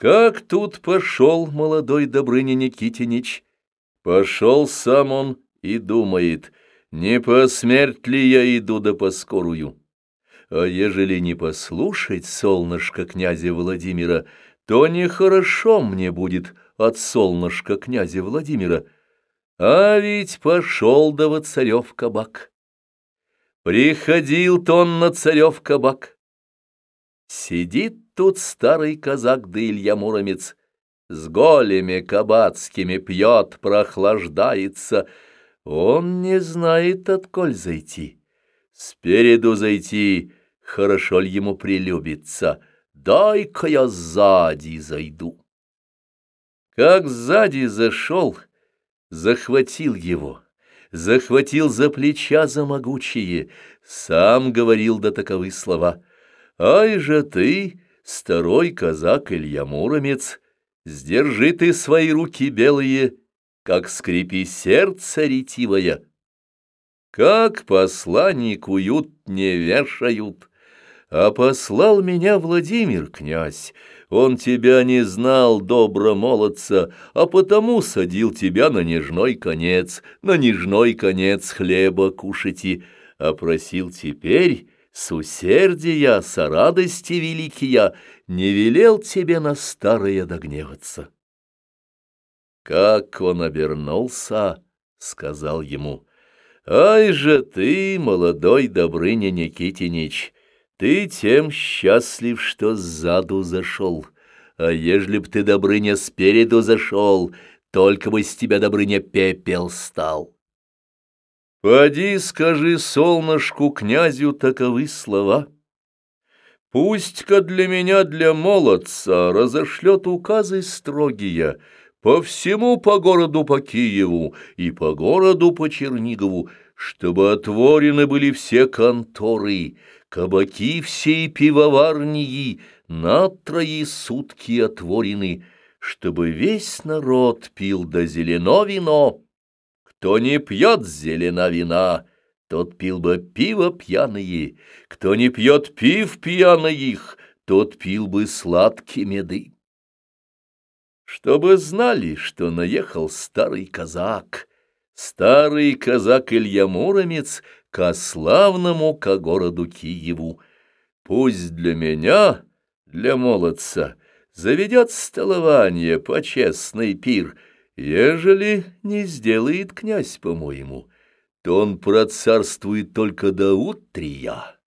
Как тут пошел молодой Добрыня Никитинич? Пошел сам он и думает, не по смерть ли я иду да по скорую. А ежели не послушать солнышко князя Владимира, то нехорошо мне будет от солнышка князя Владимира. А ведь пошел да во царев кабак. Приходил-то он на царев кабак. Сидит тут старый казак да Илья Муромец, С голями кабацкими пьет, прохлаждается. Он не знает, отколь зайти. Спереду зайти, хорошо ли ему прилюбится. Дай-ка я сзади зайду. Как сзади зашел, захватил его, захватил за плеча за могучие, сам говорил до таковы слова — Ай же ты, старой казак Илья Муромец, Сдержи ты свои руки белые, Как скрипи сердце ретивое. Как посланник уют не вешают, А послал меня Владимир, князь, Он тебя не знал, добро молодца, А потому садил тебя на нежной конец, На нежной конец хлеба кушайте, А просил теперь с усердия, со радости великия, не велел тебе на старое догневаться. Как он обернулся, сказал ему, «Ай же ты, молодой Добрыня Никитинич, ты тем счастлив, что сзаду зашел, а ежели б ты, Добрыня, спереду зашел, только бы с тебя, Добрыня, пепел стал». Поди, скажи солнышку князю таковы слова. Пусть-ка для меня, для молодца, разошлет указы строгие по всему по городу по Киеву и по городу по Чернигову, чтобы отворены были все конторы, кабаки все и пивоварнии, на трои сутки отворены, чтобы весь народ пил до зелено вино, кто не пьет зелена вина, тот пил бы пиво пьяные, кто не пьет пив пьяных, тот пил бы сладкие меды. Чтобы знали, что наехал старый казак, старый казак Илья Муромец ко славному, ко городу Киеву. Пусть для меня, для молодца, заведет столование, почестный пир — Ежели не сделает князь, по-моему, то он процарствует только до утрия.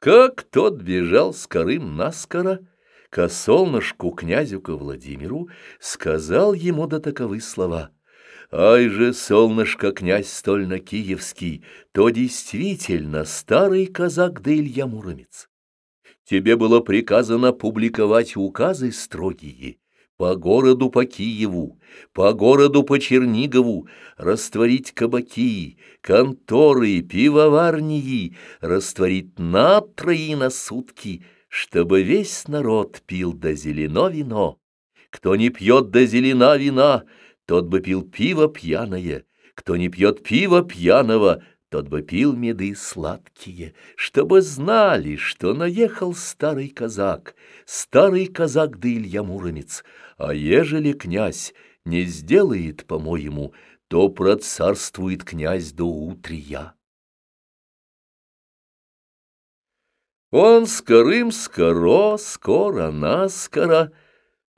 Как тот бежал с корым наскоро, ко солнышку князю ко Владимиру, сказал ему до таковы слова. «Ай же, солнышко, князь стольно-киевский, то действительно старый казак да Илья Муромец. Тебе было приказано публиковать указы строгие, по городу по Киеву, по городу по Чернигову, растворить кабаки, конторы, пивоварнии, растворить на трои на сутки, чтобы весь народ пил до зелено вино. Кто не пьет до зелена вина, тот бы пил пиво пьяное, кто не пьет пиво пьяного, тот бы пил меды сладкие, чтобы знали, что наехал старый казак, старый казак да Илья Муромец, а ежели князь не сделает, по-моему, то процарствует князь до утрия. Он скорым-скоро, скоро-наскоро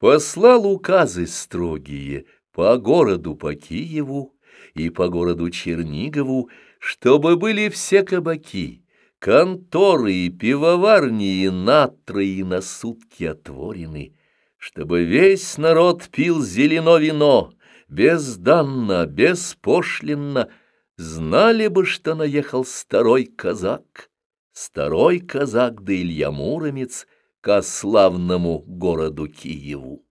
послал указы строгие по городу по Киеву и по городу Чернигову, чтобы были все кабаки, конторы пивоварни и натры и на сутки отворены, чтобы весь народ пил зелено вино, безданно, беспошлинно, знали бы, что наехал старой казак, старой казак да Илья Муромец ко славному городу Киеву.